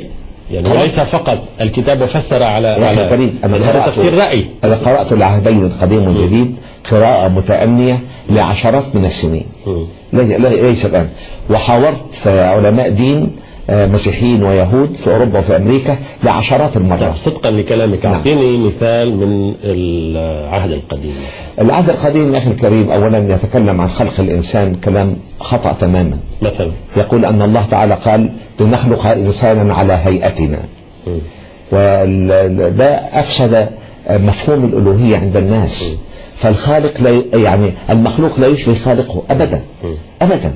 يعني. وليس فقط الكتاب وفسر على على أنا يعني هذا تفسير رأي. أنا قرأت العهدين القديم والجديد قراءة متأنية لعشرات من السنين. ليس الآن. وحاورت علماء دين آه، مسيحيين ويهود في أوروبا وفي أمريكا لعشرات المرات صدقا لكلامك نعم. أعطيني مثال من العهد القديم. العهد القديم يا أخي الكريم أولا يتكلم عن خلق الإنسان كلام خطأ تماما. مثلا. يقول أن الله تعالى قال لنخلق إنسانا على هيئتنا. وده أفسد مفهوم الألوهية عند الناس. فالخالق لا يعني المخلوق لا يشبه خالقه أبدا. أبدا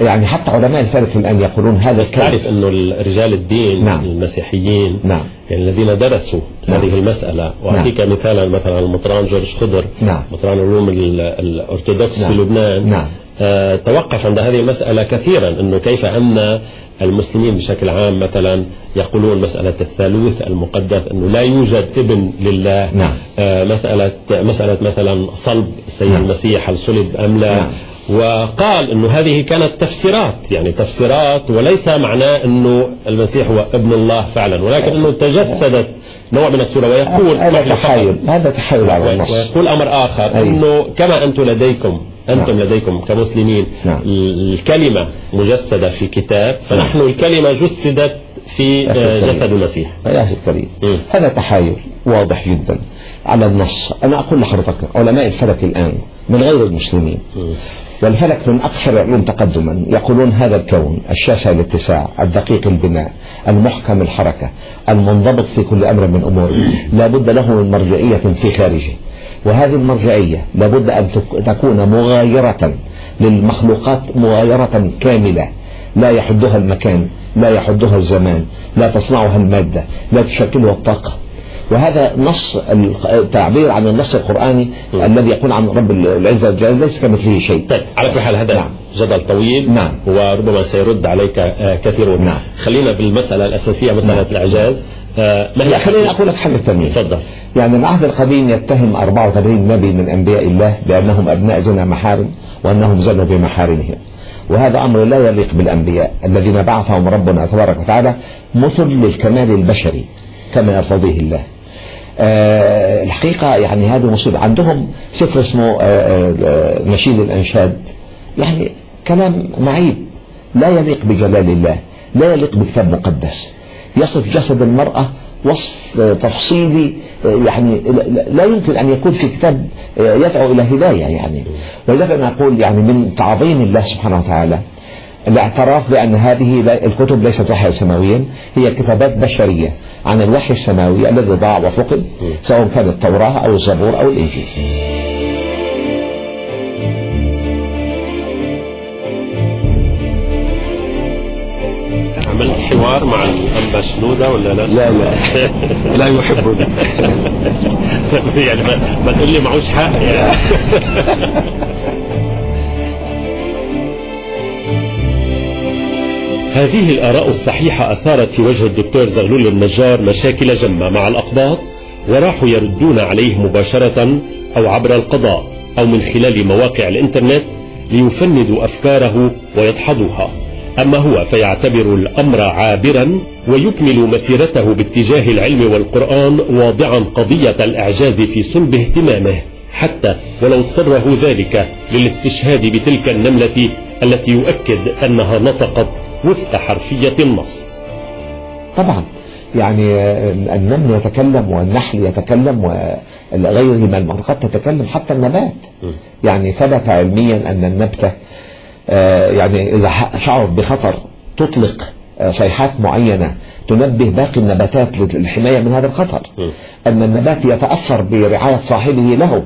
يعني حتى علماء الفلك الآن يقولون هذا الكلام تعرف انه رجال الدين نعم. المسيحيين نعم. يعني الذين درسوا نعم. هذه المسألة وأعطيك مثالا مثلا المطران جورج خضر نعم. مطران ال- الأرثوذكس نعم. في لبنان نعم. آه توقف عند هذه المسألة كثيرا أنه كيف أن المسلمين بشكل عام مثلا يقولون مسألة الثالوث المقدس أنه لا يوجد ابن لله نعم. آه مسألة مسألة مثلا صلب السيد نعم. المسيح هل صلب أم لا نعم. وقال إنه هذه كانت تفسيرات يعني تفسيرات وليس معناه إنه المسيح هو ابن الله فعلا ولكن إنه تجسدت نوع من الصورة ويقول هذا تحايل هذا تحايل على النص ويقول أمر آخر أي. إنه كما أنتم لديكم أنتم نعم. لديكم كمسلمين نعم. الكلمة مجسدة في كتاب فنحن الكلمة جسدت في آه،. جسد المسيح يا أخي الكريم. هذا تحايل واضح جدا على النص أنا أقول لحضرتك علماء الفلك الآن من غير المسلمين. والفلك من أكثر العلوم تقدما يقولون هذا الكون الشاسع الاتساع الدقيق البناء المحكم الحركة المنضبط في كل أمر من أموره لا بد له من مرجعية في خارجه. وهذه المرجعية لابد أن تك- تكون مغايرة للمخلوقات مغايرة كاملة. لا يحدها المكان لا يحدها الزمان لا تصنعها المادة لا تشكلها الطاقة. وهذا نص التعبير عن النص القرآني م. الذي يقول عن رب العزة والجلال ليس كمثله شيء طيب على كل حال هذا نعم. جدل طويل نعم. وربما سيرد عليك آه، كثيرون نعم. خلينا بالمسألة الأساسية مسألة نعم. الإعجاز آه، ما لا هي خليني أقول لك حاجة ثانية تفضل يعني العهد القديم يتهم 84 نبي من أنبياء الله بأنهم أبناء زنا محارم وأنهم زنوا بمحارمهم وهذا أمر لا يليق بالأنبياء الذين بعثهم ربنا تبارك وتعالى مثل للكمال البشري كما يرتضيه الله الحقيقة يعني هذه مصيبة. عندهم سفر اسمه آه آه نشيد الأنشاد. يعني كلام معيب. لا يليق بجلال الله. لا يليق بكتاب مقدس. يصف جسد المرأة وصف تفصيلي يعني لا يمكن أن يكون في كتاب يدعو إلى هداية يعني. ولذلك أنا أقول يعني من تعظيم الله سبحانه وتعالى. الاعتراف بأن هذه الكتب ليست وحيا سماويا هي كتابات بشرية عن الوحي السماوي الذي ضاع وفقد سواء كانت التوراة أو الزبور أو الإنجيل. عملت حوار مع الأنبا شنودة ولا لا؟ لا لا. (laughs) لا يحبني (laughs) يعني ما تقول لي معوش حق. يعني (laughs) هذه الآراء الصحيحة أثارت في وجه الدكتور زغلول النجار مشاكل جمة مع الأقباط وراحوا يردون عليه مباشرة أو عبر القضاء أو من خلال مواقع الإنترنت ليفندوا أفكاره ويدحضوها. أما هو فيعتبر الأمر عابرا ويكمل مسيرته باتجاه العلم والقرآن واضعا قضية الإعجاز في صلب اهتمامه حتى ولو اضطره ذلك للاستشهاد بتلك النملة التي يؤكد أنها نطقت وفق حرفية النص. طبعا يعني النمل يتكلم والنحل يتكلم وغيره من المخلوقات تتكلم حتى النبات. يعني ثبت علميا أن النبتة يعني إذا شعرت بخطر تطلق صيحات معينة تنبه باقي النباتات للحماية من هذا الخطر. أن النبات يتأثر برعاية صاحبه له.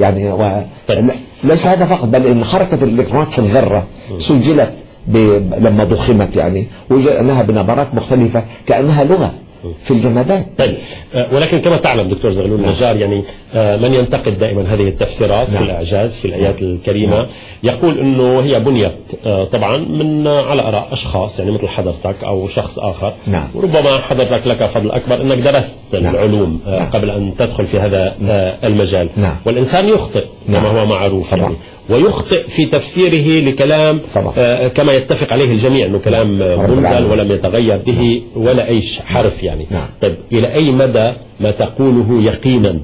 يعني و... ليس هذا فقط بل أن حركة الإلكترونات في الذرة سجلت. لما ضخمت يعني وجد أنها بنبرات مختلفة كأنها لغة في الجمادات طيب. ولكن كما تعلم دكتور زغلول نعم. النجار يعني من ينتقد دائما هذه التفسيرات نعم. في الإعجاز في الآيات نعم. الكريمة نعم. يقول أنه هي بنيت طبعا من على آراء أشخاص يعني مثل حضرتك أو شخص آخر نعم. وربما حضرتك لك فضل أكبر أنك درست نعم. العلوم نعم. قبل أن تدخل في هذا نعم. المجال نعم. والإنسان يخطئ كما نعم. هو معروف. يعني ويخطئ في تفسيره لكلام آه كما يتفق عليه الجميع إنه كلام منزل ولم يتغير به ولا أي حرف يعني نعم. طيب إلى أي مدى ما تقوله يقينا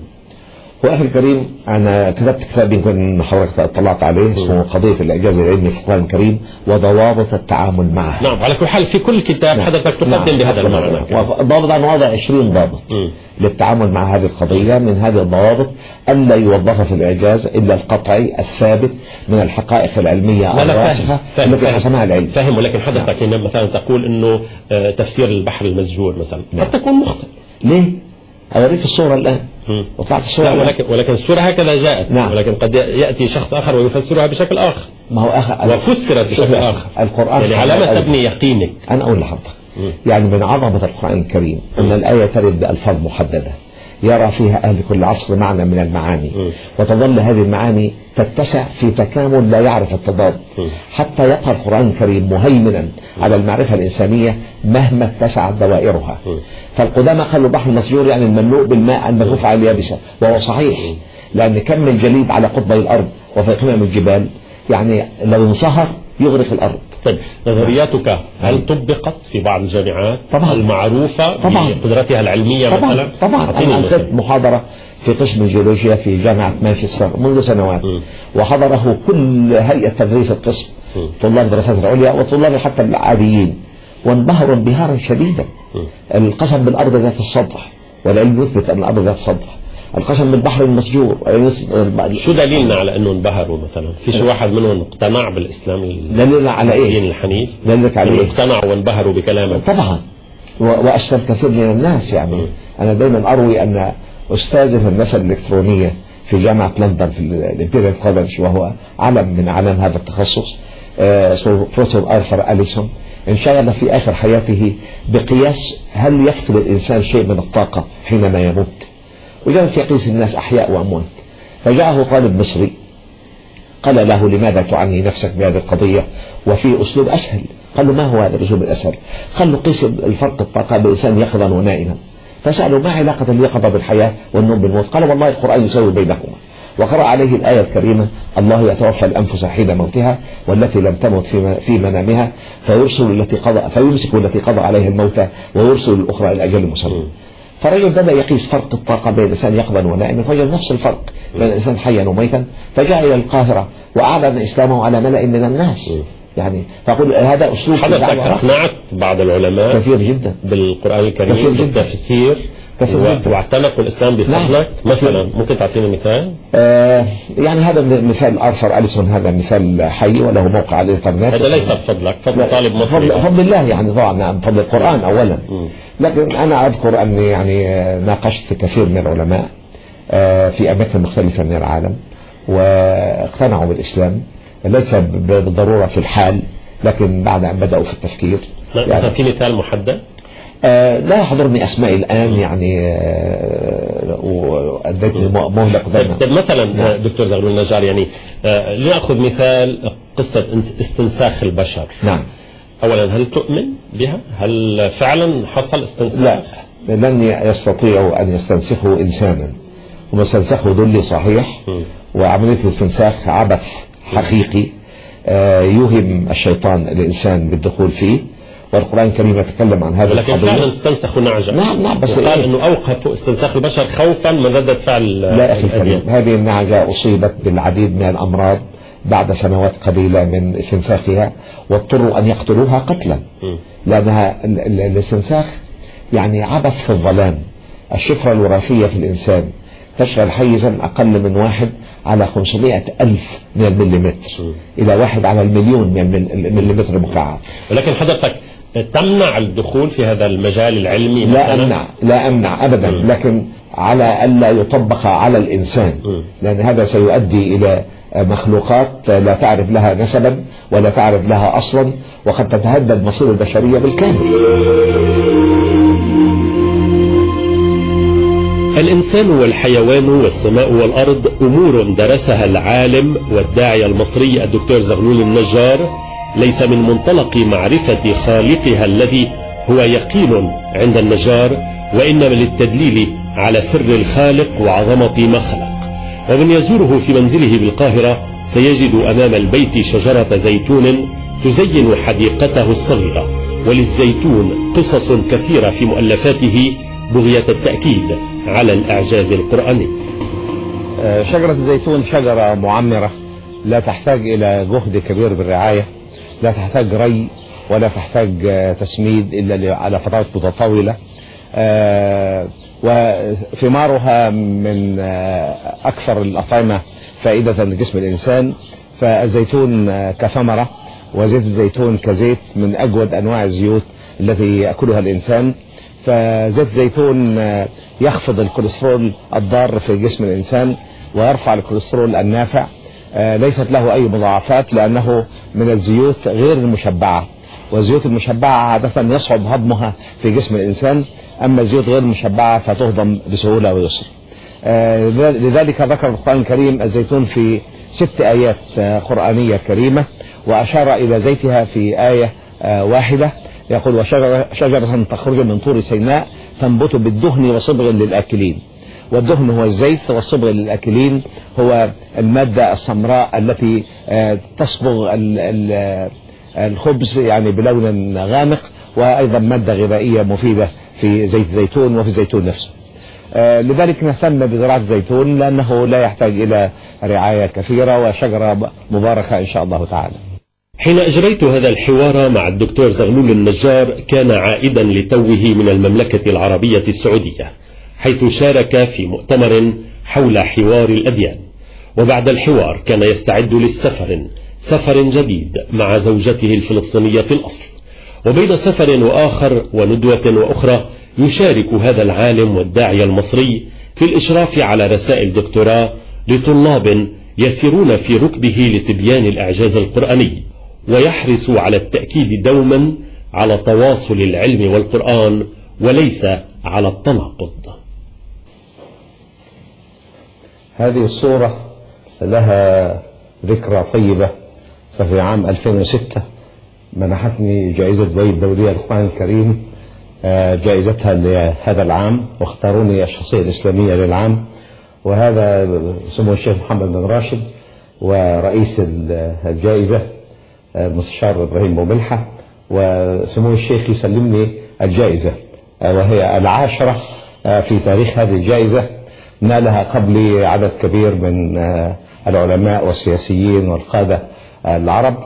هو أخي الكريم أنا كتبت كتاب يمكن حضرتك اطلعت عليه اسمه قضية الإعجاز العلمي في القرآن الكريم وضوابط التعامل معه نعم على كل حال في كل كتاب نعم. حضرتك تقدم نعم. بهذا المعنى ضابط أنا واضع 20 ضابط م. للتعامل مع هذه القضية من هذه الضوابط ألا يوظف في الإعجاز إلا القطعي الثابت من الحقائق العلمية الراسخة التي حسمها العلم فاهم ولكن حضرتك نعم. مثلا تقول أنه تفسير البحر المسجور مثلا نعم. قد تكون مخطئ ليه؟ أوريك الصورة الآن. وطلعت الصورة لا ولكن, ولكن الصورة هكذا جاءت. نعم. ولكن قد يأتي شخص آخر ويفسرها بشكل آخر. ما هو آخر. وفسرت بشكل آخر. القرآن يعني على ما تبني يقينك. أنا أقول لحضرتك يعني من عظمة القرآن الكريم أن الآية ترد بألفاظ محددة. يرى فيها أهل كل عصر معنى من المعاني. وتظل هذه المعاني تتسع في تكامل لا يعرف التضاد. حتى يبقى القرآن الكريم مهيمنا على المعرفة الإنسانية مهما اتسعت دوائرها. فالقدامى قالوا البحر المسجور يعني المملوء بالماء المغوف على اليابسة. وهو صحيح لأن كم من جليد على قطبي الأرض وفي قمم الجبال يعني لو انصهر يغرق الأرض. طيب نظرياتك هل طبقت في بعض الجامعات طبعا. المعروفة طبعا. بقدرتها العلمية طبعا مثلا طبعا أنا. ألقيت محاضرة في قسم الجيولوجيا في جامعة مانشستر منذ سنوات م. وحضره كل هيئة تدريس القسم م. طلاب الدراسات العليا وطلاب حتى العاديين وانبهروا انبهارا شديدا. القسم بالأرض ذات السطح والعلم يثبت أن الأرض ذات السطح القسم بالبحر المسجور. شو دليلنا على إنه انبهروا مثلا؟ فيش واحد منهم اقتنع بالإسلام دليلنا على الدين إيه الحنيف؟ دليلك على إيه؟ اقتنعوا وانبهروا بكلامك طبعا. و- وأسلم كثير من الناس يعني. م. أنا دايما أروي أن أستاذي في النسب الإلكترونية في جامعة لندن في الإمبيريال كولج وهو علم من أعلام هذا التخصص آه، اسمه بروفيسور آرثر أليسون انشغل في آخر حياته بقياس هل يفقد الإنسان شيء من الطاقة حينما يموت؟ وجلس يقيس الناس أحياء وأموات. فجاءه طالب مصري. قال له لماذا تعني نفسك بهذه القضية؟ وفي أسلوب أسهل. قال له ما هو هذا الأسلوب الأسهل؟ قال له قيس الفرق الطاقة بإنسان يقظا ونائما. فسألوا ما علاقة اليقظة بالحياة والنوم بالموت؟ قال والله القرآن يسوي بينهما. وقرأ عليه الآية الكريمة الله يتوفى الأنفس حين موتها والتي لم تمت في منامها فيرسل التي قضى فيمسك التي قضى عليها الموت ويرسل الأخرى إلى أجل مسمى. فالرجل بدأ يقيس فرق الطاقة بين الإنسان يقظا ونائما فوجد نفس الفرق بين الإنسان حيا وميتا. فجاء إلى القاهرة وأعلن إسلامه على ملأ من الناس. يعني فأقول هذا أسلوب حدث أقنعت بعض العلماء كثير جدا. بالقرآن الكريم كثير. بالتفسير. واعتنقوا الإسلام بفضلك مثلا ممكن تعطينا مثال؟ آه يعني هذا مثال آرثر أليسون هذا مثال حي وله موقع على الإنترنت هذا ليس بفضلك فضل طالب مصري. فضل, فضل الله يعني طبعا نعم، فضل القرآن أولا. مم. لكن أنا أذكر أني يعني آه، ناقشت كثير من العلماء آه، في أماكن مختلفة من العالم واقتنعوا بالإسلام. ليس بالضرورة في الحال لكن بعد أن بدأوا في التفكير. يعني في مثال محدد؟ لا يحضرني أسماء الآن يعني آه، وأديت مهلة قدامها مثلا نعم. دكتور زغلول النجار يعني آه، لنأخذ مثال قصة استنساخ البشر نعم أولا هل تؤمن بها؟ هل فعلا حصل استنساخ؟ لا لن يستطيعوا أن يستنسخوا إنسانا هم استنسخوا دلي صحيح. وعملية الاستنساخ عبث حقيقي آه، يوهم الشيطان الإنسان بالدخول فيه والقرآن الكريم يتكلم عن هذه ولكن فعلا استنسخوا نعجة نعم نعم بس وقال إيه؟ إنه اوقفوا استنساخ البشر خوفا من ردة فعل لا أخي الكريم. هذه النعجة أصيبت بالعديد من الأمراض بعد سنوات قليلة من استنساخها واضطروا أن يقتلوها قتلا. ال- ال- الاستنساخ يعني عبث في الظلام. الشفرة الوراثية في الإنسان تشغل حيزا أقل من واحد على 500 ألف من المليمتر. إلى واحد على المليون من المل- المليمتر المكعب. ولكن حضرتك تمنع الدخول في هذا المجال العلمي لا؟ أمنع لا أمنع أبدا مم. لكن على ألا يطبق على الإنسان مم. لأن هذا سيؤدي إلى مخلوقات لا تعرف لها نسبا ولا تعرف لها أصلا وقد تتهدد مصير البشرية بالكامل الإنسان والحيوان والسماء والأرض أمور درسها العالم والداعية المصري الدكتور زغلول النجار ليس من منطلق معرفة خالقها الذي هو يقين عند النجار وإنما للتدليل على سر الخالق وعظمة ما خلق. ومن يزوره في منزله بالقاهرة سيجد أمام البيت شجرة زيتون تزين حديقته الصغيرة وللزيتون قصص كثيرة في مؤلفاته بغية التأكيد على الإعجاز القرآني. آه، شجرة الزيتون شجرة معمرة لا تحتاج إلى جهد كبير بالرعاية. لا تحتاج ري ولا تحتاج آه، تسميد إلا على فترات متطاولة. آه، وثمارها من آه، أكثر الأطعمة فائدة لجسم الإنسان فالزيتون كثمرة وزيت الزيتون كزيت من أجود أنواع الزيوت التي يأكلها الإنسان. فزيت الزيتون يخفض الكوليسترول الضار في جسم الإنسان ويرفع الكوليسترول النافع ليست له أي مضاعفات لأنه من الزيوت غير المشبعة. والزيوت المشبعة عادة يصعب هضمها في جسم الإنسان أما الزيوت غير المشبعة فتهضم بسهولة ويسر. آه، لذلك ذكر القرآن الكريم الزيتون في ست آيات آه، قرآنية كريمة وأشار إلى زيتها في آية آه، واحدة. يقول وشجرة شجرة تخرج من طور سيناء تنبت بالدهن وصبغ للآكلين. والدهن هو الزيت والصبغ للآكلين هو المادة السمراء التي آه، تصبغ ال- الخبز يعني بلون غامق وأيضا مادة غذائية مفيدة في زيت الزيتون وفي الزيتون نفسه. آه، لذلك نهتم بزراعة الزيتون لأنه لا يحتاج إلى رعاية كثيرة وشجرة مباركة إن شاء الله تعالى. حين أجريت هذا الحوار مع الدكتور زغلول النجار كان عائدا لتوه من المملكة العربية السعودية. حيث شارك في مؤتمر حول حوار الأديان. وبعد الحوار كان يستعد للسفر سفر جديد مع زوجته الفلسطينية في الأصل. وبين سفر وآخر وندوة وأخرى يشارك هذا العالم والداعية المصري في الإشراف على رسائل دكتوراه لطلاب يسيرون في ركبه لتبيان الإعجاز القرآني. ويحرص على التأكيد دوما على تواصل العلم والقرآن وليس على التناقض. هذه الصورة لها ذكرى طيبة ففي عام 2006 منحتني جائزة بيت الدولية للقرآن الكريم آه، جائزتها لهذا العام واختاروني الشخصية الإسلامية للعام وهذا سمو الشيخ محمد بن راشد ورئيس الجائزة آه، المستشار إبراهيم بوملحة وسمو الشيخ يسلمني الجائزة آه، وهي العاشرة في تاريخ هذه الجائزة. نالها قبلي عدد كبير من العلماء والسياسيين والقادة العرب.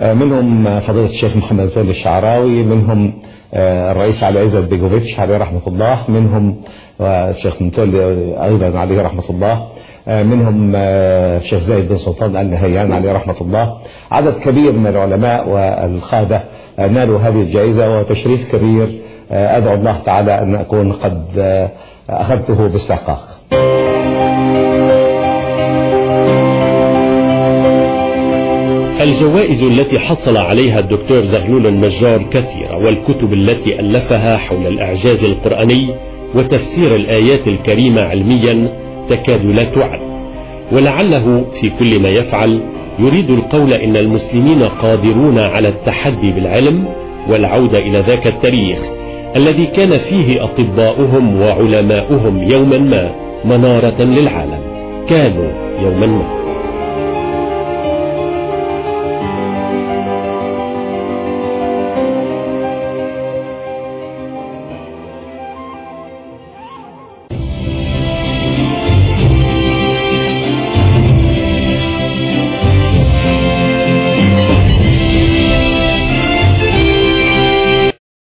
منهم فضيلة الشيخ محمد زول الشعراوي منهم الرئيس علي عزت بيجوفيتش عليه رحمة الله منهم الشيخ متولي أيضا عليه رحمة الله منهم الشيخ زايد بن سلطان آل نهيان عليه رحمة الله. عدد كبير من العلماء والقادة نالوا هذه الجائزة وتشريف كبير أدعو الله تعالى أن أكون قد أخذته باستحقاق الجوائز التي حصل عليها الدكتور زغلول النجار كثيرة والكتب التي ألفها حول الإعجاز القرآني وتفسير الآيات الكريمة علميا تكاد لا تعد. ولعله في كل ما يفعل يريد القول إن المسلمين قادرون على التحدي بالعلم والعودة إلى ذاك التاريخ. الذي كان فيه أطباؤهم وعلماؤهم يوما ما منارة للعالم. كانوا يوما ما.